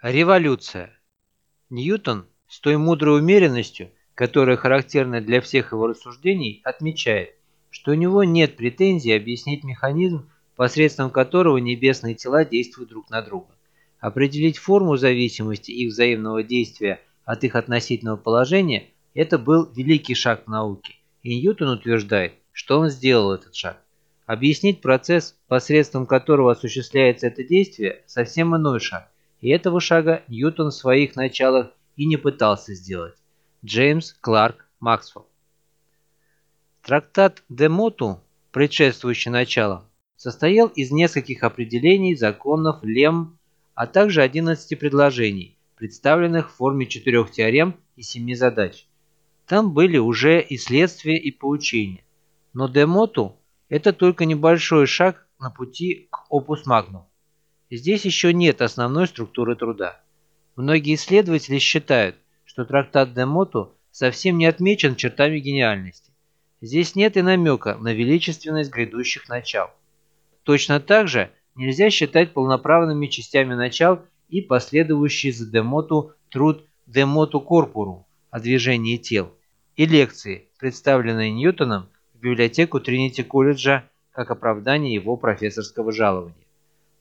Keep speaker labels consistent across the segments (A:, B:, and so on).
A: Революция. Ньютон с той мудрой умеренностью, которая характерна для всех его рассуждений, отмечает, что у него нет претензий объяснить механизм, посредством которого небесные тела действуют друг на друга. Определить форму зависимости их взаимного действия от их относительного положения – это был великий шаг в науке, и Ньютон утверждает, что он сделал этот шаг. Объяснить процесс, посредством которого осуществляется это действие, совсем иной шаг, и этого шага Ньютон в своих началах и не пытался сделать. Джеймс Кларк Максвелл Трактат «Де моту», предшествующий началам, состоял из нескольких определений, законов, лем, а также 11 предложений, представленных в форме четырех теорем и семи задач. Там были уже и следствия, и поучения. Но «Де моту» – это только небольшой шаг на пути к опус магнум. Здесь еще нет основной структуры труда. Многие исследователи считают, что трактат Демоту совсем не отмечен чертами гениальности. Здесь нет и намека на величественность грядущих начал. Точно так же нельзя считать полноправными частями начал и последующий за Демоту труд Демоту Корпуру о движении тел и лекции, представленные Ньютоном в библиотеку Тринити колледжа как оправдание его профессорского жалования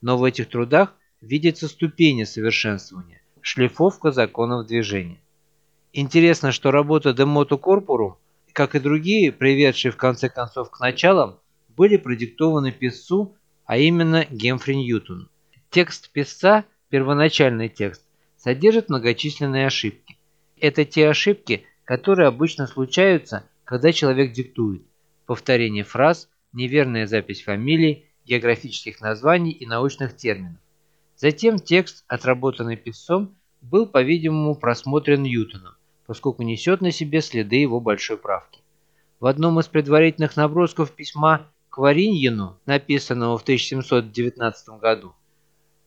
A: но в этих трудах видятся ступени совершенствования, шлифовка законов движения. Интересно, что работа Демоту Корпуру, как и другие, приведшие в конце концов к началам, были продиктованы писцу, а именно Гемфри Ньютону. Текст писца, первоначальный текст, содержит многочисленные ошибки. Это те ошибки, которые обычно случаются, когда человек диктует. Повторение фраз, неверная запись фамилий, географических названий и научных терминов. Затем текст, отработанный писцом, был, по-видимому, просмотрен Ньютоном, поскольку несет на себе следы его большой правки. В одном из предварительных набросков письма к Вариньину, написанного в 1719 году,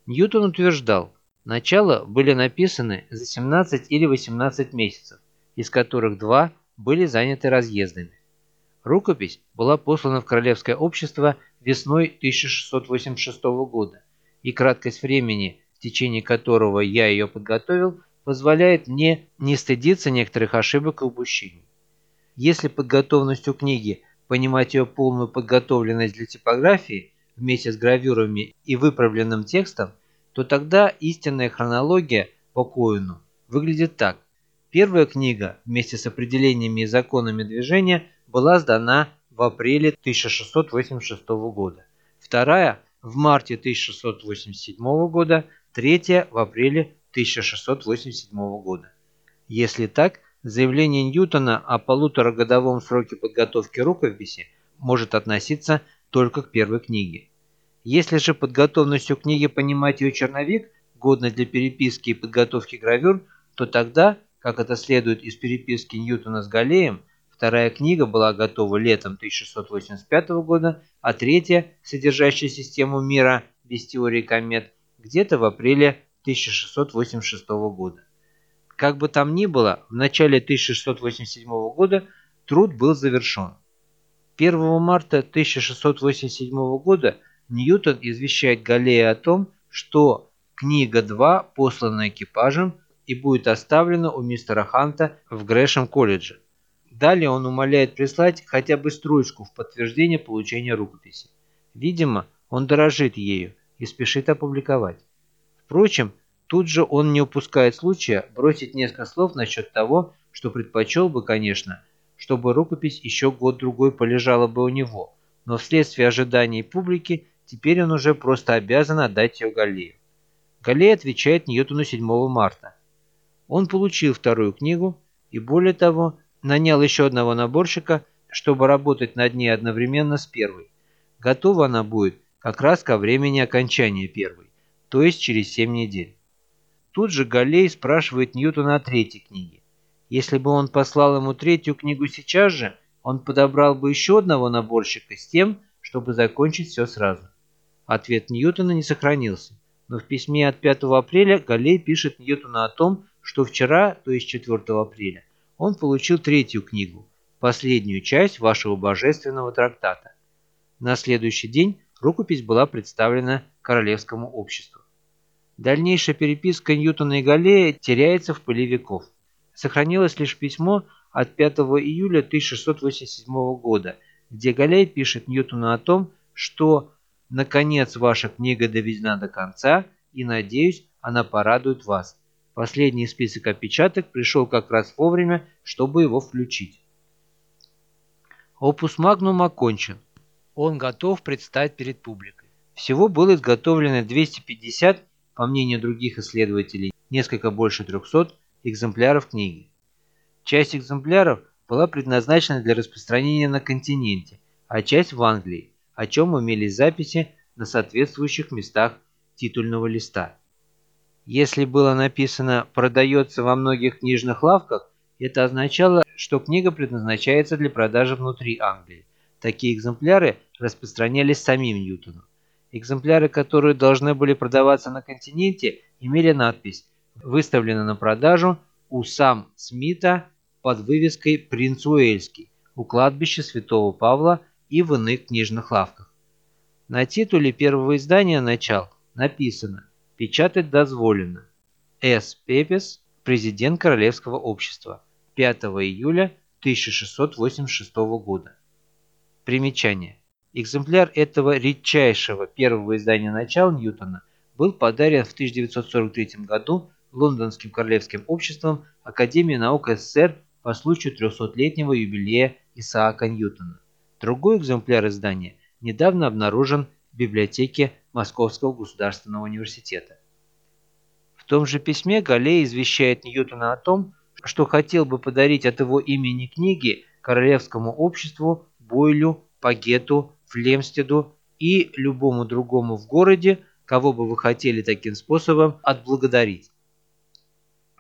A: Ньютон утверждал, начала были написаны за 17 или 18 месяцев, из которых два были заняты разъездами. Рукопись была послана в Королевское общество весной 1686 года, и краткость времени, в течение которого я ее подготовил, позволяет мне не стыдиться некоторых ошибок и упущений. Если под готовностью книги понимать ее полную подготовленность для типографии вместе с гравюрами и выправленным текстом, то тогда истинная хронология по Коину выглядит так. Первая книга вместе с определениями и законами движения была сдана в апреле 1686 года, вторая – в марте 1687 года, третья – в апреле 1687 года. Если так, заявление Ньютона о полуторагодовом сроке подготовки рукописи может относиться только к первой книге. Если же под готовностью книги понимать ее черновик, годный для переписки и подготовки гравюр, то тогда, как это следует из переписки Ньютона с Галлеем, Вторая книга была готова летом 1685 года, а третья, содержащая систему мира без теории комет, где-то в апреле 1686 года. Как бы там ни было, в начале 1687 года труд был завершен. 1 марта 1687 года Ньютон извещает Галлея о том, что книга 2 послана экипажем и будет оставлена у мистера Ханта в Грэшем колледже. Далее он умоляет прислать хотя бы строчку в подтверждение получения рукописи. Видимо, он дорожит ею и спешит опубликовать. Впрочем, тут же он не упускает случая бросить несколько слов насчет того, что предпочел бы, конечно, чтобы рукопись еще год-другой полежала бы у него, но вследствие ожиданий публики теперь он уже просто обязан отдать ее Галлею. Галлей отвечает Ньютону 7 марта. Он получил вторую книгу и, более того, нанял еще одного наборщика, чтобы работать над ней одновременно с первой. Готова она будет как раз ко времени окончания первой, то есть через 7 недель. Тут же Галлей спрашивает Ньютона о третьей книге. Если бы он послал ему третью книгу сейчас же, он подобрал бы еще одного наборщика с тем, чтобы закончить все сразу. Ответ Ньютона не сохранился, но в письме от 5 апреля Галлей пишет Ньютону о том, что вчера, то есть 4 апреля, он получил третью книгу, последнюю часть вашего божественного трактата. На следующий день рукопись была представлена Королевскому обществу. Дальнейшая переписка Ньютона и Галлея теряется в пыли веков. Сохранилось лишь письмо от 5 июля 1687 года, где Галлей пишет Ньютону о том, что «наконец ваша книга доведена до конца, и, надеюсь, она порадует вас». Последний список опечаток пришел как раз вовремя, чтобы его включить. Опус Магнум окончен. Он готов предстать перед публикой. Всего было изготовлено 250 по мнению других исследователей, несколько больше 300 экземпляров книги. Часть экземпляров была предназначена для распространения на континенте, а часть в Англии, о чем имелись записи на соответствующих местах титульного листа. Если было написано «продается во многих книжных лавках», это означало, что книга предназначается для продажи внутри Англии. Такие экземпляры распространялись самим Ньютоном. Экземпляры, которые должны были продаваться на континенте, имели надпись «Выставлено на продажу у сам Смита под вывеской «Принц Уэльский» у кладбища Святого Павла и в иных книжных лавках. На титуле первого издания «Начал» написано «Печатать дозволено». С. Пепес, президент Королевского общества, 5 июля 1686 года. Примечание. Экземпляр этого редчайшего первого издания «Начал» Ньютона был подарен в 1943 году Лондонским Королевским обществом Академии наук СССР по случаю 300-летнего юбилея Исаака Ньютона. Другой экземпляр издания недавно обнаружен в библиотеке Московского государственного университета. В том же письме Галлей извещает Ньютона о том, что хотел бы подарить от его имени книги Королевскому обществу, Бойлю, Пагету, Флемстеду и любому другому в городе, кого бы вы хотели таким способом отблагодарить.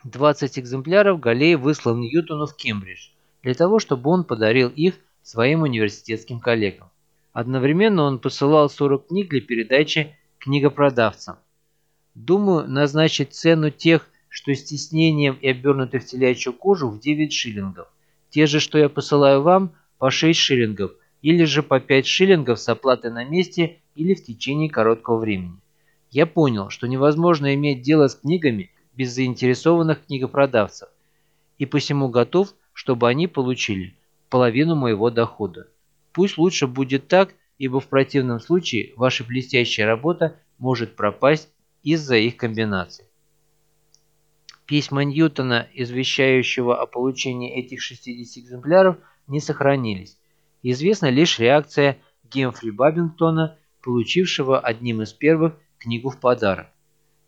A: 20 экземпляров Галлей выслал Ньютону в Кембридж, для того, чтобы он подарил их своим университетским коллегам. Одновременно он посылал 40 книг для передачи книгопродавцам. Думаю назначить цену тех, что с тиснением и обернуты в телячью кожу, в 9 шиллингов. Те же, что я посылаю вам, по 6 шиллингов, или же по 5 шиллингов с оплатой на месте или в течение короткого времени. Я понял, что невозможно иметь дело с книгами без заинтересованных книгопродавцев, и посему готов, чтобы они получили половину моего дохода. Пусть лучше будет так, ибо в противном случае ваша блестящая работа может пропасть из-за их комбинаций. Письма Ньютона, извещающего о получении этих 60 экземпляров, не сохранились, Известна лишь реакция Гемфри Бабингтона, получившего одним из первых книгу в подарок.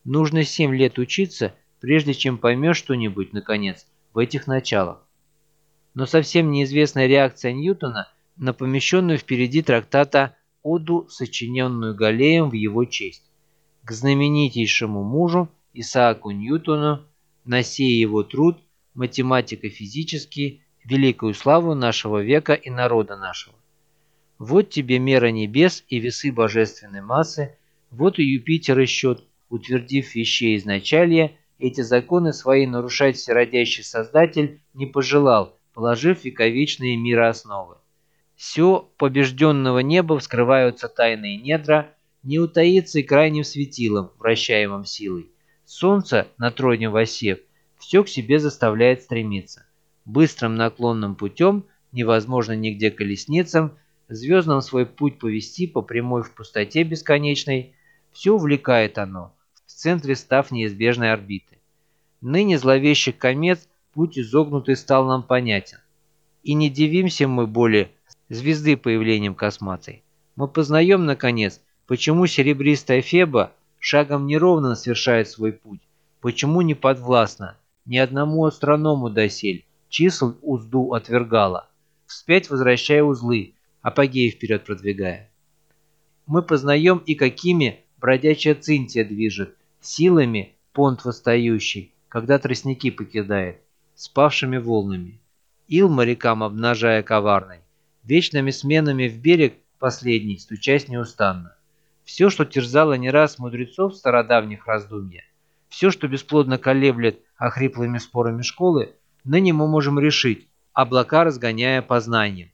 A: Нужно 7 лет учиться, прежде чем поймешь что-нибудь, наконец, в этих началах. Но совсем неизвестная реакция Ньютона на помещенную впереди трактата «Оду, сочиненную Галлеем в его честь» к знаменитейшему мужу Исааку Ньютону на сей его труд математико-физический великую славу нашего века и народа нашего. Вот тебе мера небес и весы божественной массы, вот и Юпитер и счет, утвердив вещей изначалья, эти законы свои нарушать всеродящий Создатель не пожелал, положив вековечные мироосновы. Все побежденного неба вскрываются тайные недра, не утаится и крайним светилом, вращаемым силой. Солнце, на троне восев, все к себе заставляет стремиться. Быстрым наклонным путем, невозможно нигде колесницам, звездам свой путь повести по прямой в пустоте бесконечной, все увлекает оно, в центре став неизбежной орбиты. Ныне зловещих комет путь изогнутый стал нам понятен. И не дивимся мы более звезды появлением косматой. Мы познаем, наконец, почему серебристая Феба шагом неровно совершает свой путь, почему не подвластна ни одному астроному досель, чисел узду отвергала, вспять возвращая узлы, апогеи вперед продвигая. Мы познаем и какими бродячая цинтия движет, силами понт восстающий, когда тростники покидает, спавшими волнами. Ил морякам обнажая коварной, вечными сменами в берег последний, стучась неустанно. Все, что терзало не раз мудрецов стародавних раздумья, все, что бесплодно колеблет охриплыми спорами школы, ныне мы можем решить, облака разгоняя познанием.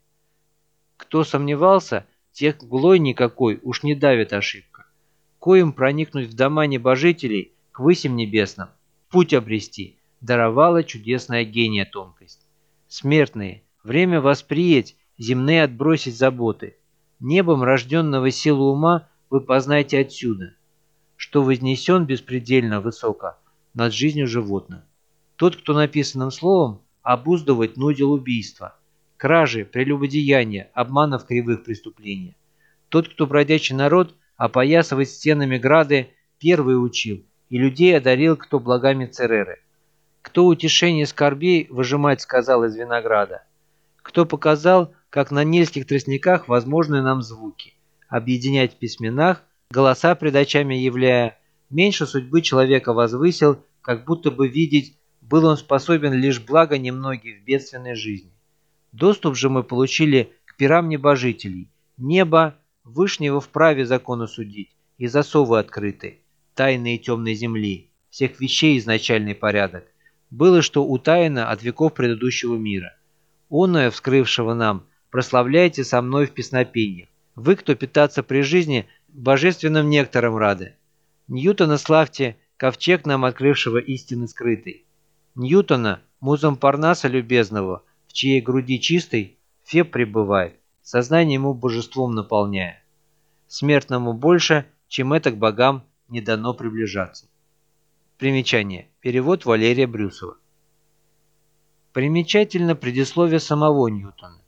A: Кто сомневался, тех глой никакой уж не давит ошибка. Коим проникнуть в дома небожителей, к высим небесным, путь обрести, даровала чудесная гения тонкость. Смертные, время восприять, земные отбросить заботы. Небом рожденного силу ума вы познайте отсюда, что вознесен беспредельно высоко над жизнью животных. Тот, кто написанным словом обуздывать нудил убийства, кражи, прелюбодеяния, обманов кривых преступления. Тот, кто бродячий народ опоясывать стенами грады, первый учил, и людей одарил, кто благами Цереры. Кто утешение скорбей выжимать сказал из винограда. Кто показал, как на нельских тростниках возможны нам звуки, объединять в письменах, голоса пред очами являя, меньше судьбы человека возвысил, как будто бы видеть, был он способен лишь благо немногих в бедственной жизни. Доступ же мы получили к пирам небожителей. Небо Вышнего вправе закону судить, и засовы открыты, тайные темной земли, всех вещей изначальный порядок. Было, что утаяно от веков предыдущего мира. Оное, вскрывшего нам, прославляйте со мной в песнопениях. Вы, кто питаться при жизни, божественным нектором рады. Ньютона славьте, ковчег нам открывшего истины скрытой. Ньютона, музом Парнаса любезного, в чьей груди чистой Феб пребывает, сознание ему божеством наполняя. Смертному больше, чем это к богам не дано приближаться. Примечание. Перевод Валерия Брюсова. Примечательно предисловие самого Ньютона.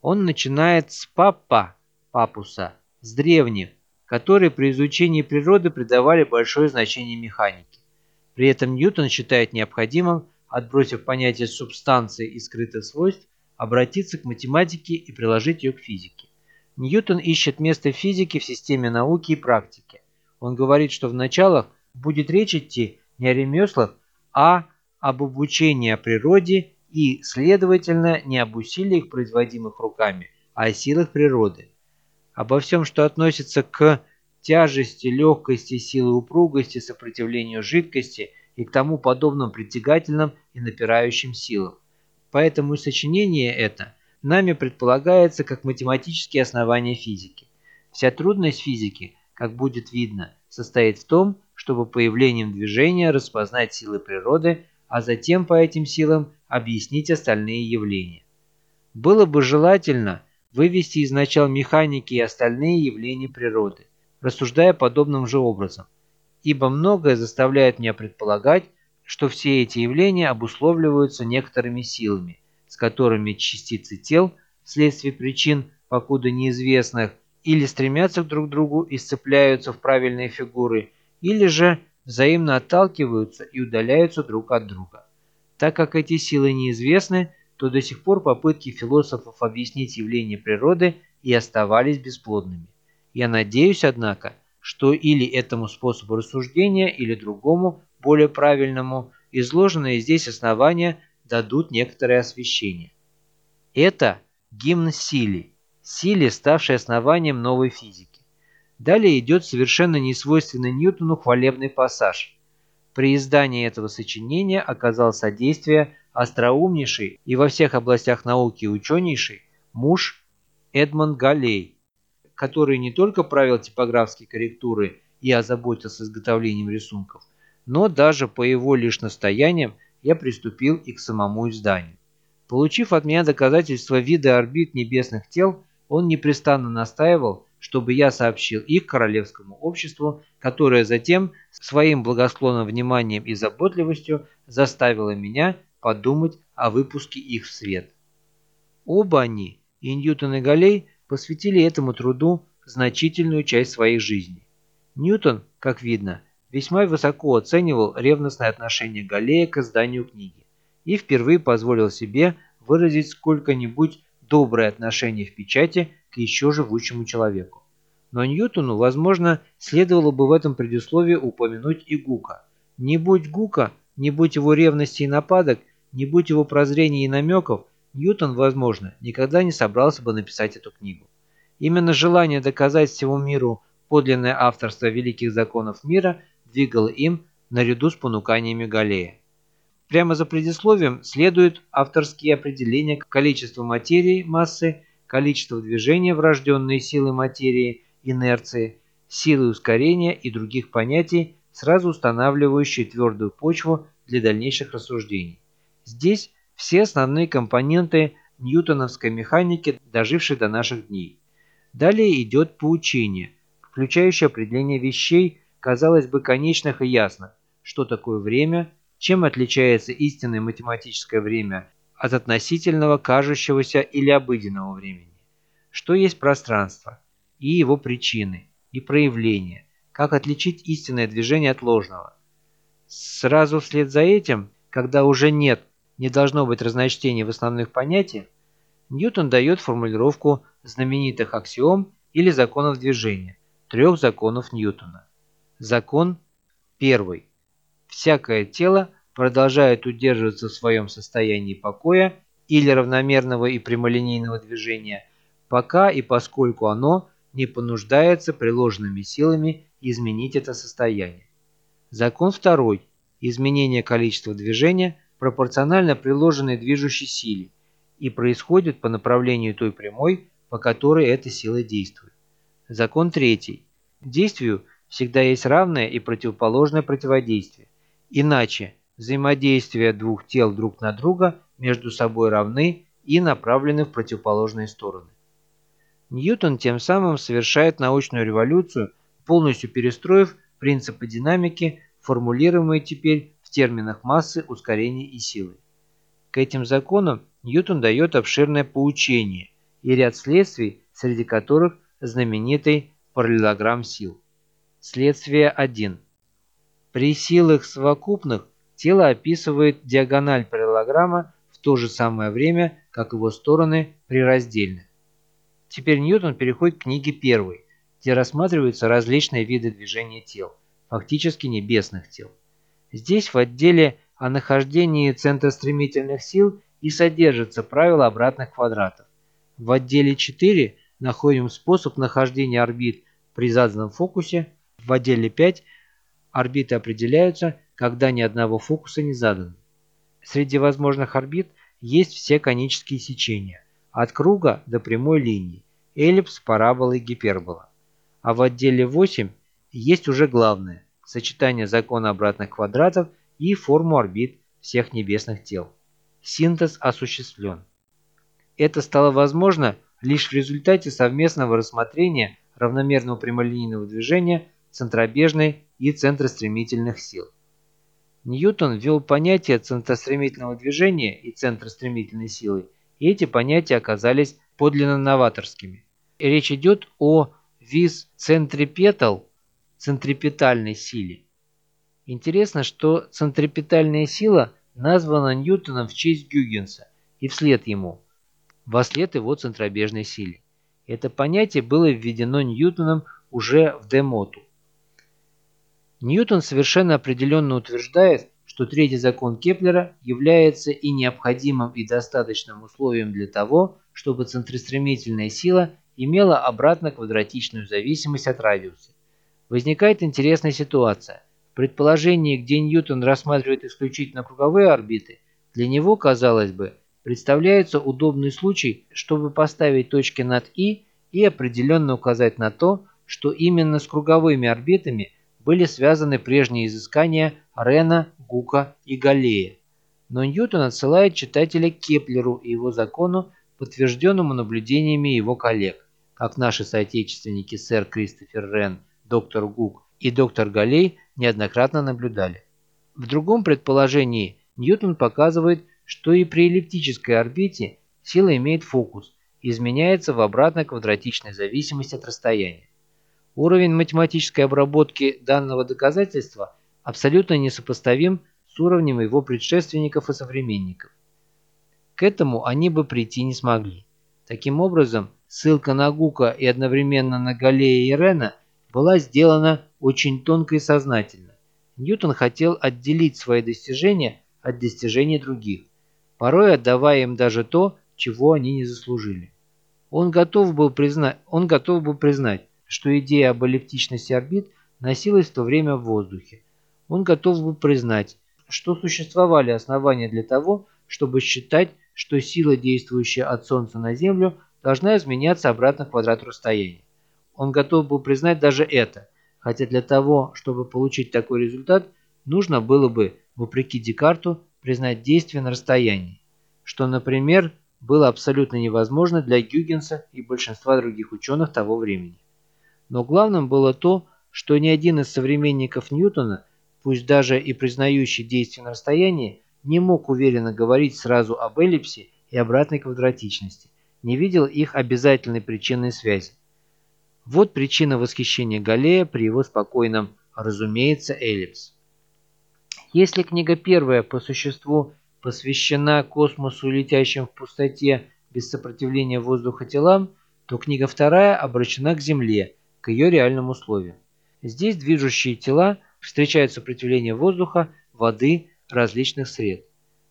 A: Он начинает с папа, папуса, с древних, которые при изучении природы придавали большое значение механике. При этом Ньютон считает необходимым отбросив понятие субстанции и скрытых свойств, обратиться к математике и приложить ее к физике. Ньютон ищет место физики в системе науки и практики. Он говорит, что в началах будет речь идти не о ремеслах, а об обучении о природе и, следовательно, не об усилиях, производимых руками, а о силах природы. Обо всем, что относится к тяжести, легкости, силы упругости, сопротивлению жидкости и к тому подобным притягательным и напирающим силам. Поэтому сочинение это нами предполагается как математические основания физики. Вся трудность физики, как будет видно, состоит в том, чтобы появлением движения распознать силы природы, а затем по этим силам объяснить остальные явления. Было бы желательно вывести из начал механики и остальные явления природы, рассуждая подобным же образом – ибо многое заставляет меня предполагать, что все эти явления обусловливаются некоторыми силами, с которыми частицы тел, вследствие причин, покуда неизвестных, или стремятся друг к другу и сцепляются в правильные фигуры, или же взаимно отталкиваются и удаляются друг от друга. Так как эти силы неизвестны, то до сих пор попытки философов объяснить явления природы и оставались бесплодными. Я надеюсь, однако, что или этому способу рассуждения, или другому, более правильному, изложенные здесь основания дадут некоторое освещение. Это гимн силе, силе, ставшей основанием новой физики. Далее идет совершенно несвойственный Ньютону хвалебный пассаж. При издании этого сочинения оказал содействие остроумнейший и во всех областях науки ученейший муж Эдмонд Галлей, который не только правил типографской корректурой и озаботился изготовлением рисунков, но даже по его лишь настояниям я приступил и к самому изданию. Получив от меня доказательства вида орбит небесных тел, он непрестанно настаивал, чтобы я сообщил их королевскому обществу, которое затем своим благосклонным вниманием и заботливостью заставило меня подумать о выпуске их в свет. Оба они, и Ньютон и Галей, посвятили этому труду значительную часть своих жизней. Ньютон, как видно, весьма высоко оценивал ревностное отношение Галлея к изданию книги и впервые позволил себе выразить сколько-нибудь доброе отношение в печати к еще живущему человеку. Но Ньютону, возможно, следовало бы в этом предисловии упомянуть и Гука. Не будь Гука, не будь его ревности и нападок, не будь его прозрений и намеков, Ньютон, возможно, никогда не собрался бы написать эту книгу. Именно желание доказать всему миру подлинное авторство великих законов мира двигало им наряду с понуканиями Галлея. Прямо за предисловием следуют авторские определения количества материи, массы, количества движения, врожденные силы материи, инерции, силы ускорения и других понятий, сразу устанавливающие твердую почву для дальнейших рассуждений. Здесь все основные компоненты ньютоновской механики, дожившей до наших дней. Далее идет поучение, включающее определение вещей, казалось бы, конечных и ясных, что такое время, чем отличается истинное математическое время от относительного, кажущегося или обыденного времени, что есть пространство и его причины и проявления, как отличить истинное движение от ложного. Сразу вслед за этим, когда уже нет, не должно быть разночтений в основных понятиях, Ньютон дает формулировку знаменитых аксиом или законов движения, трех законов Ньютона. Закон первый. Всякое тело продолжает удерживаться в своем состоянии покоя или равномерного и прямолинейного движения, пока и поскольку оно не понуждается приложенными силами изменить это состояние. Закон второй. Изменение количества движения пропорционально приложенной движущей силе и происходит по направлению той прямой, по которой эта сила действует. Закон третий. Действию всегда есть равное и противоположное противодействие. Иначе взаимодействия двух тел друг на друга между собой равны и направлены в противоположные стороны. Ньютон тем самым совершает научную революцию, полностью перестроив принципы динамики, формулируемые теперь в терминах массы, ускорения и силы. К этим законам Ньютон дает обширное поучение и ряд следствий, среди которых знаменитый параллелограмм сил. Следствие 1. При силах совокупных тело описывает диагональ параллелограмма в то же самое время, как его стороны при раздельных. Теперь Ньютон переходит к книге первой, где рассматриваются различные виды движения тел, фактически небесных тел. Здесь в отделе о нахождении центра стремительных сил и содержится правило обратных квадратов. В отделе 4 находим способ нахождения орбит при заданном фокусе, в отделе 5 орбиты определяются, когда ни одного фокуса не задано. Среди возможных орбит есть все конические сечения, от круга до прямой линии, эллипс, парабола и гипербола. А в отделе 8 есть уже главное – сочетание закона обратных квадратов и форму орбит всех небесных тел. Синтез осуществлен. Это стало возможно лишь в результате совместного рассмотрения равномерного прямолинейного движения центробежной и центростремительных сил. Ньютон ввел понятие центростремительного движения и центростремительной силы, и эти понятия оказались подлинно новаторскими. Речь идет о виз центрипетал, центрипетальной силе. Интересно, что центрипетальная сила названа Ньютоном в честь Гюгенса и вслед ему, во след его центробежной силе. Это понятие было введено Ньютоном уже в Демоту. Ньютон совершенно определенно утверждает, что третий закон Кеплера является и необходимым и достаточным условием для того, чтобы центростремительная сила имела обратно-квадратичную зависимость от радиуса. Возникает интересная ситуация. В предположении, где Ньютон рассматривает исключительно круговые орбиты, для него, казалось бы, представляется удобный случай, чтобы поставить точки над «и» и определенно указать на то, что именно с круговыми орбитами были связаны прежние изыскания Рена, Гука и Галлея. Но Ньютон отсылает читателя к Кеплеру и его закону подтвержденному наблюдениями его коллег, как наши соотечественники сэр Кристофер Рен, доктор Гук и доктор Галлей неоднократно наблюдали. В другом предположении Ньютон показывает, что и при эллиптической орбите сила имеет фокус изменяется в обратной квадратичной зависимости от расстояния. Уровень математической обработки данного доказательства абсолютно несопоставим с уровнем его предшественников и современников. К этому они бы прийти не смогли. Таким образом, ссылка на Гука и одновременно на Галлея и Рена была сделана очень тонко и сознательно. Ньютон хотел отделить свои достижения от достижений других, порой отдавая им даже то, чего они не заслужили. Он готов был признать, он готов был признать, что идея об эллиптичности орбит носилась в то время в воздухе. Он готов был признать, что существовали основания для того, чтобы считать, что сила, действующая от Солнца на Землю, должна изменяться обратно к квадрату расстояния. Он готов был признать даже это, хотя для того, чтобы получить такой результат, нужно было бы, вопреки Декарту, признать действие на расстоянии, что, например, было абсолютно невозможно для Гюгенса и большинства других ученых того времени. Но главным было то, что ни один из современников Ньютона, пусть даже и признающий действие на расстоянии, не мог уверенно говорить сразу об эллипсе и обратной квадратичности, не видел их обязательной причинной связи. Вот причина восхищения Галлея при его спокойном «разумеется, эллипс». Если книга первая по существу посвящена космосу, летящим в пустоте без сопротивления воздуха телам, то книга вторая обращена к Земле, к ее реальным условиям. Здесь движущие тела встречают сопротивление воздуха, воды, различных сред.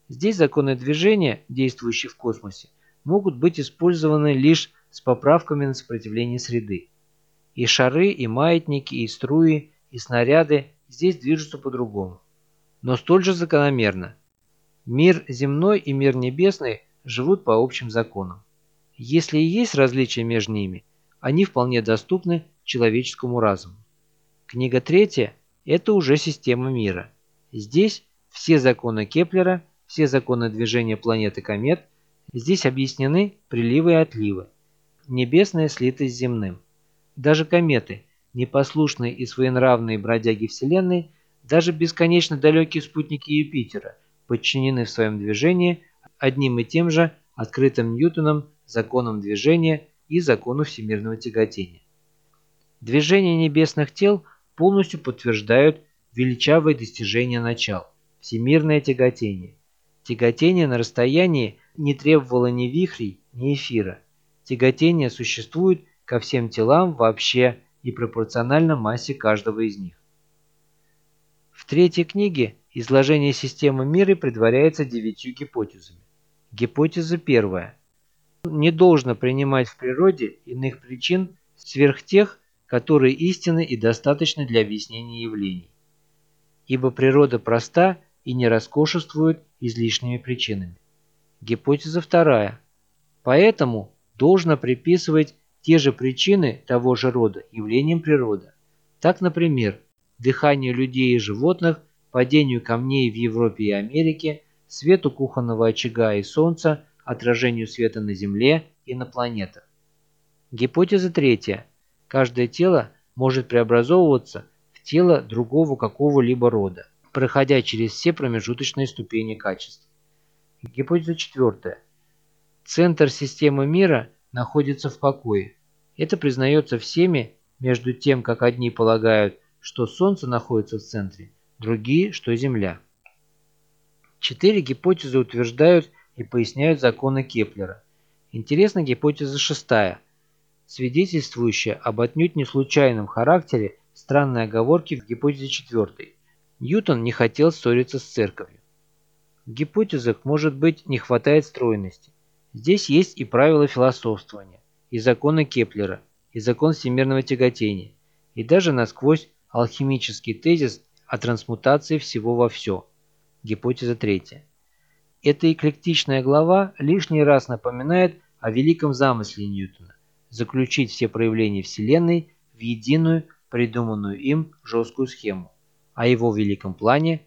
A: Здесь законы движения, действующие в космосе, могут быть использованы лишь с поправками на сопротивление среды. И шары, и маятники, и струи, и снаряды здесь движутся по-другому. Но столь же закономерно. Мир земной и мир небесный живут по общим законам. Если и есть различия между ними, они вполне доступны человеческому разуму. Книга третья – это уже система мира. Здесь все законы Кеплера, все законы движения планет и комет – Здесь объяснены приливы и отливы. Небесная слита с земным. Даже кометы, непослушные и своенравные бродяги Вселенной, даже бесконечно далекие спутники Юпитера, подчинены в своем движении одним и тем же открытым Ньютоном законом движения и закону всемирного тяготения. Движение небесных тел полностью подтверждают величавые достижения начал – всемирное тяготение. Тяготение на расстоянии не требовало ни вихрей, ни эфира. Тяготение существует ко всем телам вообще и пропорционально массе каждого из них. В третьей книге изложение системы мира предваряется девятью гипотезами. Гипотеза первая. Не должно принимать в природе иных причин сверх тех, которые истинны и достаточны для объяснения явлений. Ибо природа проста и не роскошествует излишними причинами. Гипотеза вторая. Поэтому должно приписывать те же причины того же рода явлениям природы. Так, например, дыханию людей и животных, падению камней в Европе и Америке, свету кухонного очага и солнца, отражению света на Земле и на планетах. Гипотеза третья. Каждое тело может преобразовываться в тело другого какого-либо рода проходя через все промежуточные ступени качеств. Гипотеза четвертая. Центр системы мира находится в покое. Это признается всеми, между тем, как одни полагают, что Солнце находится в центре, другие, что Земля. Четыре гипотезы утверждают и поясняют законы Кеплера. Интересна гипотеза шестая, свидетельствующая об отнюдь не случайном характере странной оговорки в гипотезе четвертой. Ньютон не хотел ссориться с церковью. В гипотезах, может быть, не хватает стройности. Здесь есть и правила философствования, и законы Кеплера, и закон всемирного тяготения, и даже насквозь алхимический тезис о трансмутации всего во все. Гипотеза третья. Эта эклектичная глава лишний раз напоминает о великом замысле Ньютона – заключить все проявления Вселенной в единую, придуманную им жесткую схему о его великом плане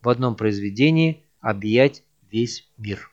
A: в одном произведении объять весь мир.